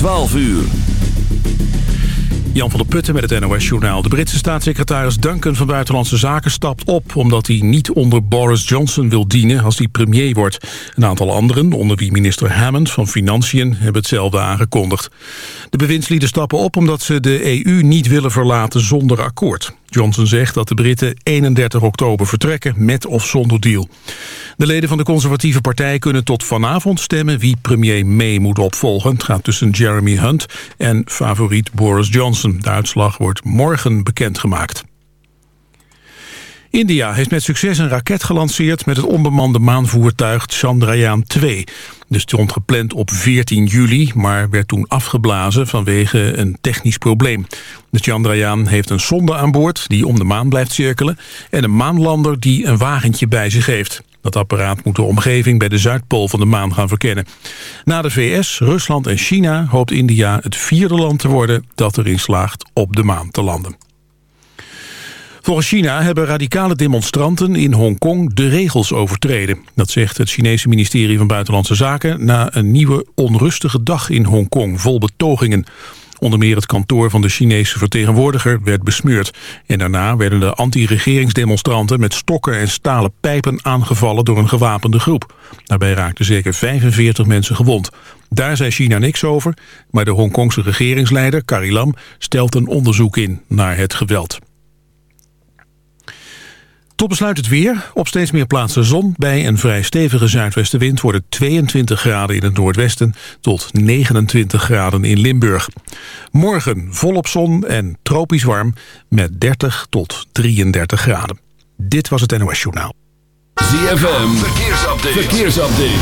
12 uur. Jan van der Putten met het NOS-journaal. De Britse staatssecretaris Duncan van Buitenlandse Zaken stapt op... omdat hij niet onder Boris Johnson wil dienen als hij premier wordt. Een aantal anderen, onder wie minister Hammond van Financiën... hebben hetzelfde aangekondigd. De bewindslieden stappen op omdat ze de EU niet willen verlaten zonder akkoord. Johnson zegt dat de Britten 31 oktober vertrekken met of zonder deal. De leden van de conservatieve partij kunnen tot vanavond stemmen wie premier May moet opvolgen. Het gaat tussen Jeremy Hunt en favoriet Boris Johnson. De uitslag wordt morgen bekendgemaakt. India heeft met succes een raket gelanceerd met het onbemande maanvoertuig Chandrayaan-2. De stond gepland op 14 juli, maar werd toen afgeblazen vanwege een technisch probleem. De Chandrayaan heeft een sonde aan boord die om de maan blijft cirkelen... en een maanlander die een wagentje bij zich heeft. Dat apparaat moet de omgeving bij de Zuidpool van de maan gaan verkennen. Na de VS, Rusland en China hoopt India het vierde land te worden... dat erin slaagt op de maan te landen. Volgens China hebben radicale demonstranten in Hongkong de regels overtreden. Dat zegt het Chinese ministerie van Buitenlandse Zaken... na een nieuwe onrustige dag in Hongkong, vol betogingen. Onder meer het kantoor van de Chinese vertegenwoordiger werd besmeurd. En daarna werden de anti-regeringsdemonstranten met stokken en stalen pijpen aangevallen door een gewapende groep. Daarbij raakten zeker 45 mensen gewond. Daar zei China niks over, maar de Hongkongse regeringsleider Carrie Lam stelt een onderzoek in naar het geweld. Tot besluit het weer. Op steeds meer plaatsen zon. Bij een vrij stevige zuidwestenwind worden 22 graden in het noordwesten... tot 29 graden in Limburg. Morgen volop zon en tropisch warm met 30 tot 33 graden. Dit was het NOS Journaal. ZFM, verkeersupdate. verkeersupdate.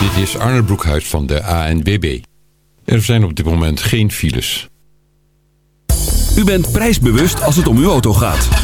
Dit is Arne Broekhuis van de ANWB. Er zijn op dit moment geen files. U bent prijsbewust als het om uw auto gaat.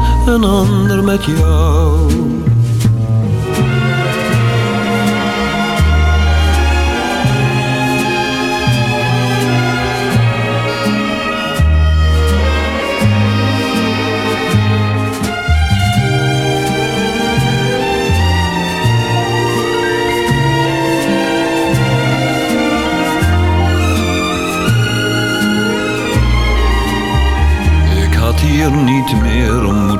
inandırmak yok. Need to me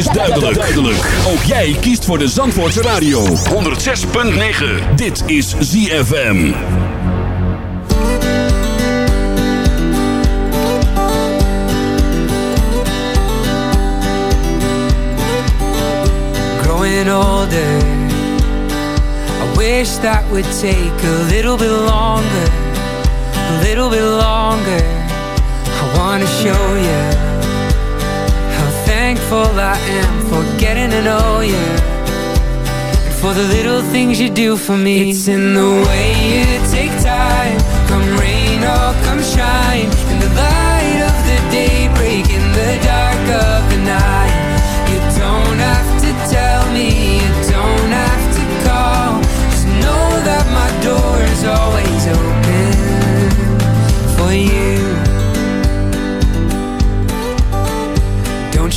Is duidelijk. duidelijk. Ook jij kiest voor de Zandvoortse Radio. 106.9. Dit is ZFM. growing older. I wish that would take a little bit longer, a little bit longer. I wanna show you thankful I am for getting to know you. And for the little things you do for me. It's in the way you take time, come rain or come shine. In the light of the day, break in the dark of the night.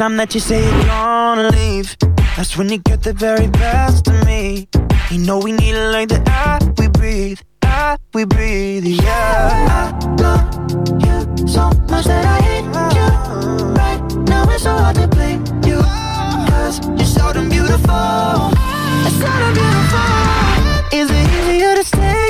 time that you say you're gonna leave, that's when you get the very best of me. You know we need it like the air we breathe, air we breathe, yeah. I love you so much that I hate you. Right now it's so hard to blame you. Cause you're so damn beautiful. It's so damn beautiful. Is it easier to stay?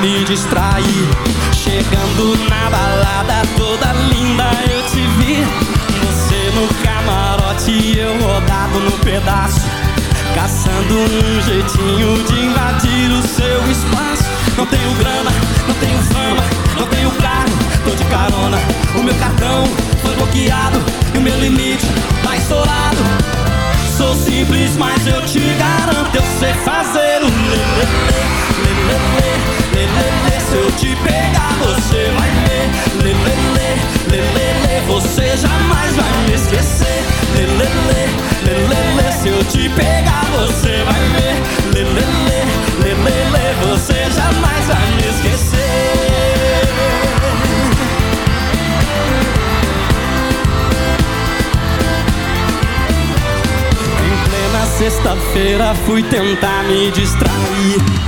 me distrair. tentar me distrair.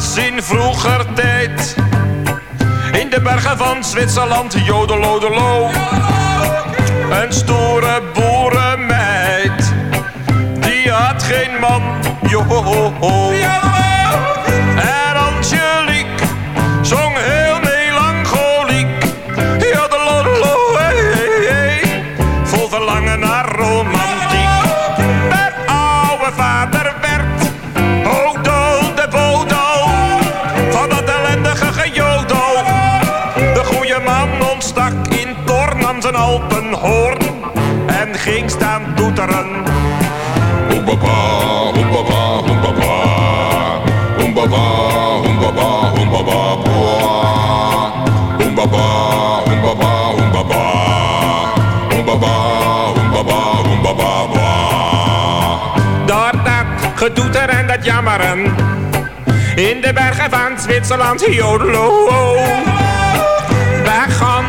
in vroeger tijd in de bergen van Zwitserland jodelodelo. Een stoere boerenmeid, die had geen man, joho. Alpenhoorn en ging staan toeteren. Hoembaba, hoembaba, hoembaba. Hoembaba, hoembaba, hoembaba. Hoembaba, hoembaba, hoembaba. Hoembaba, hoembaba, hoembaba. Door dat getoeter en dat jammeren In de bergen van Zwitserland, jodelo Begon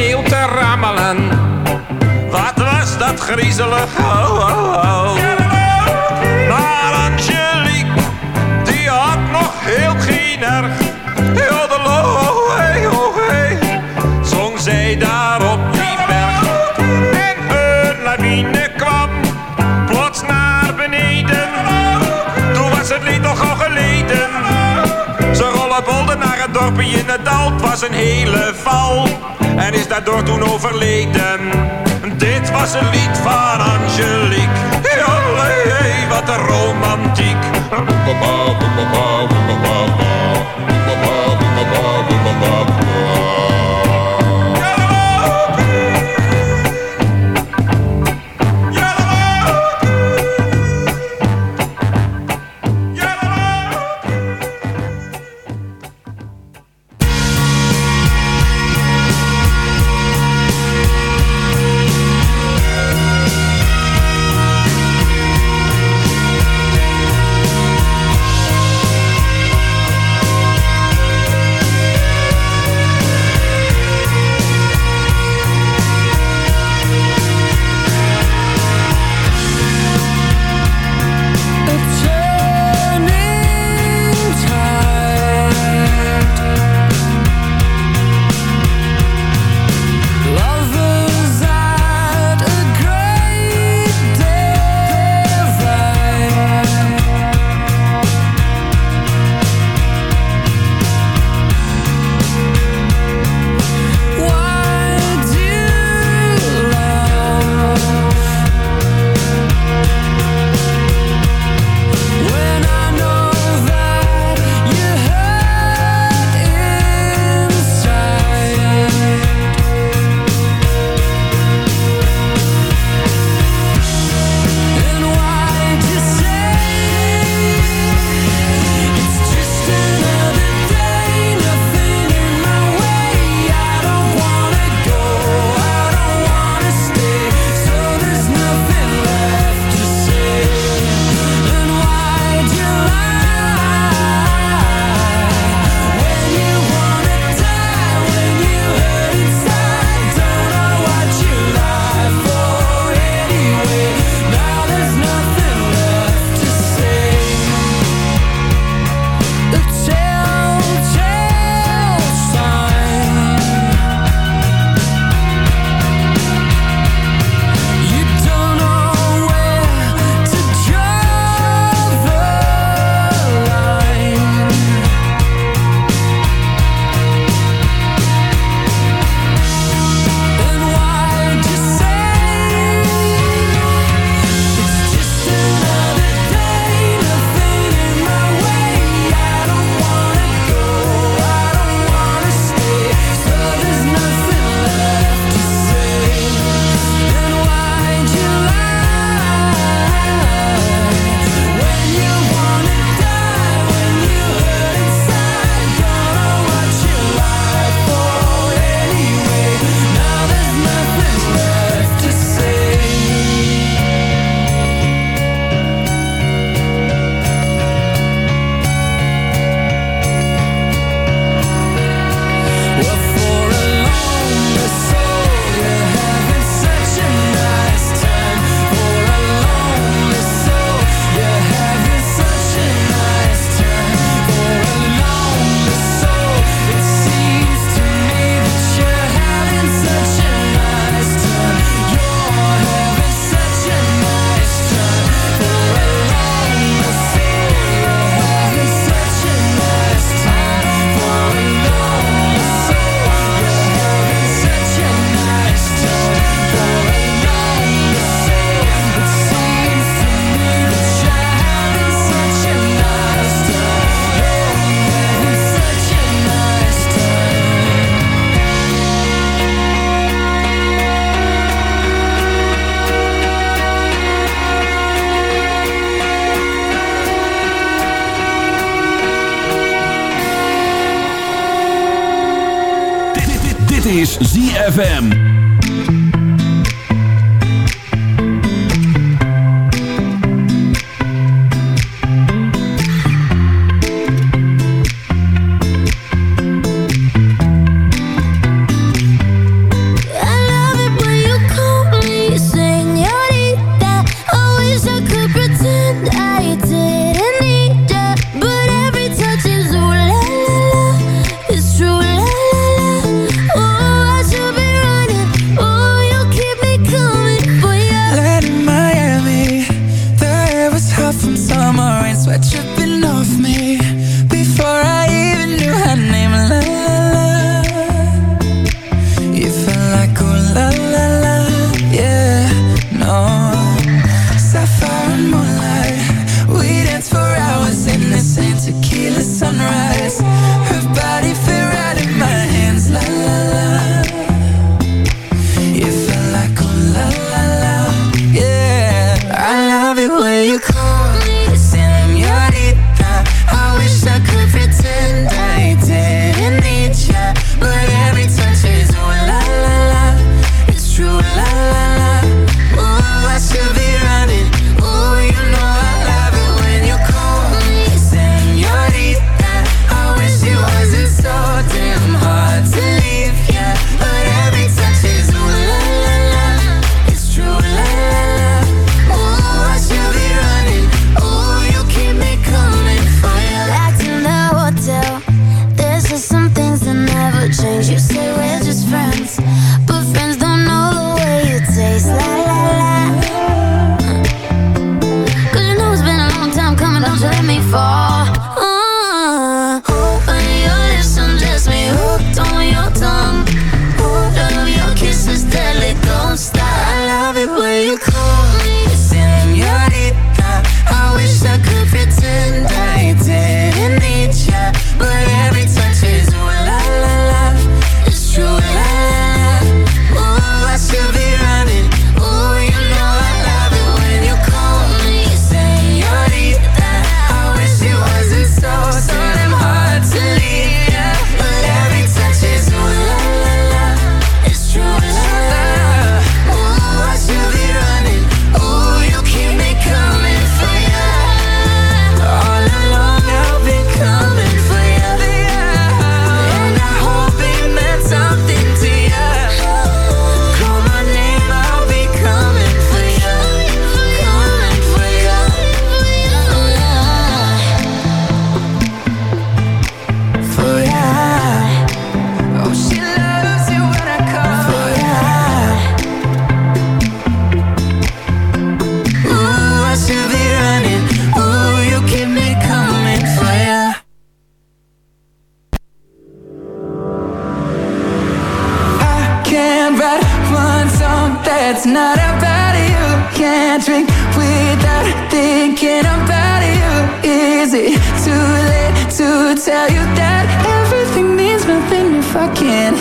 de sneeuw te rammelen Wat was dat griezelig, oh, oh, oh. Maar Angelique, die had nog heel geen erg Jodelo, hey, oh, hey Zong zij daar op die berg En een lawine kwam plots naar beneden. Toen was het lied nog al geleden. Ze rollenbolden naar het dorpje in het dal. Was een hele val en is daardoor toen overleden. Dit was een lied van Angelique. Jollee, wat een romantiek. ZFM.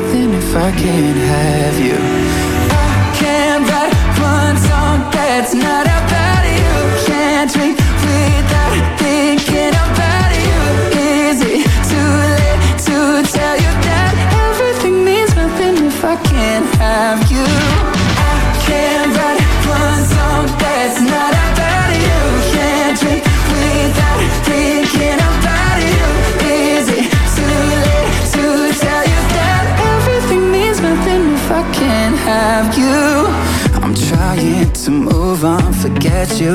if I can't have you. I can't write one song that's not about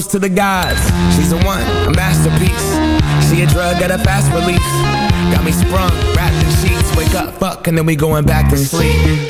Toast to the gods, she's a one, a masterpiece. She a drug at a fast release. Got me sprung, wrapped in sheets, wake up, fuck, and then we going back to sleep.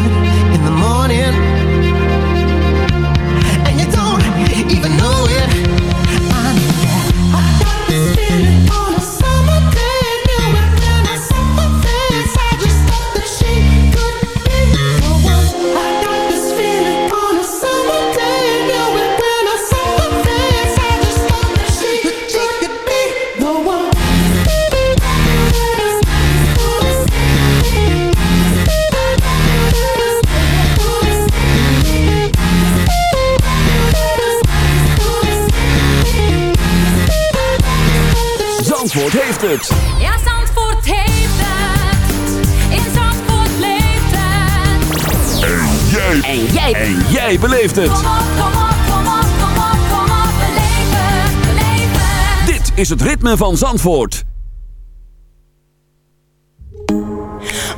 het. Ritme van Zandvoort.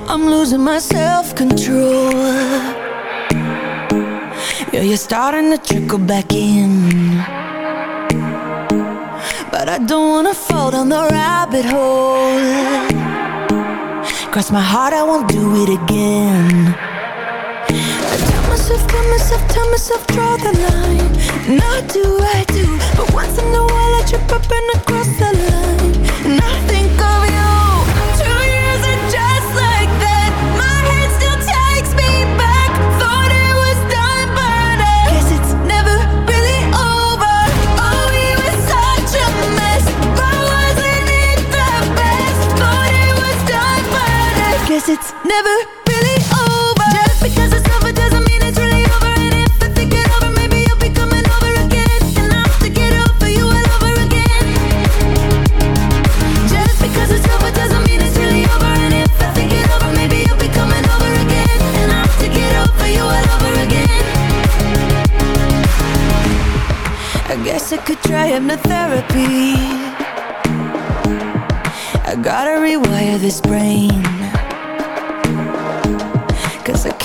I'm losing my self-control. Yeah, you're starting to trickle back in. But I don't wanna fall down the rabbit hole. Cross my heart, I won't do it again. Myself, tell myself, tell myself, draw the line. Now do I do But once in a while I trip up and I cross Guess it's never really over. Just because it's over doesn't mean it's really over. And if I think it over maybe you'll be coming over again. And I'll have to get over you all over again. Just because it's over doesn't mean it's really over. And if I think it over maybe you'll be coming over again. And I'll have to get over you all over again. I guess I could try hypnotherapy. I gotta rewire this brain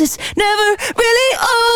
it's never really over.